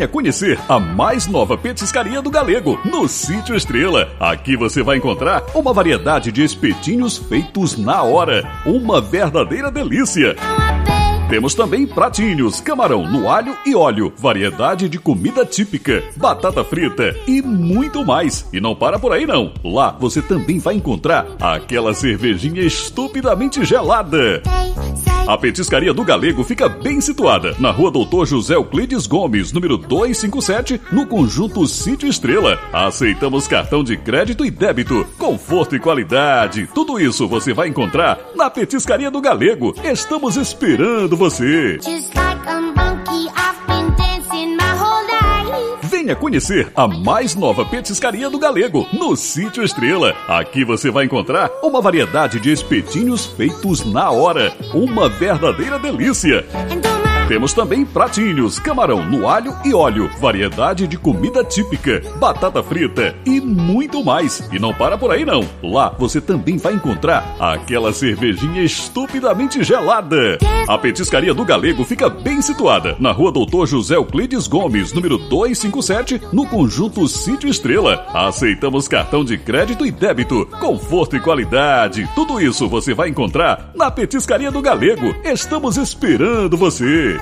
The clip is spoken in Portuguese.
Venha conhecer a mais nova petiscaria do Galego, no Sítio Estrela. Aqui você vai encontrar uma variedade de espetinhos feitos na hora. Uma verdadeira delícia. Temos também pratinhos, camarão no alho e óleo, variedade de comida típica, batata frita e muito mais. E não para por aí não. Lá você também vai encontrar aquela cervejinha estupidamente gelada. A petiscaria do Galego fica bem situada na rua Doutor José Euclides Gomes, número 257, no conjunto Sítio Estrela. Aceitamos cartão de crédito e débito, conforto e qualidade. Tudo isso você vai encontrar na petiscaria do Galego. Estamos esperando você. Venha conhecer a mais nova petiscaria do Galego, no Sítio Estrela. Aqui você vai encontrar uma variedade de espetinhos feitos na hora. Uma verdadeira delícia. Temos também pratinhos, camarão no alho e óleo, variedade de comida típica, batata frita e muito mais. E não para por aí não. Lá você também vai encontrar aquela cervejinha estupidamente gelada. A petiscaria do Galego fica bem situada na rua Doutor José Euclides Gomes, número 257, no conjunto Sítio Estrela. Aceitamos cartão de crédito e débito, conforto e qualidade. Tudo isso você vai encontrar na petiscaria do Galego. Estamos esperando você.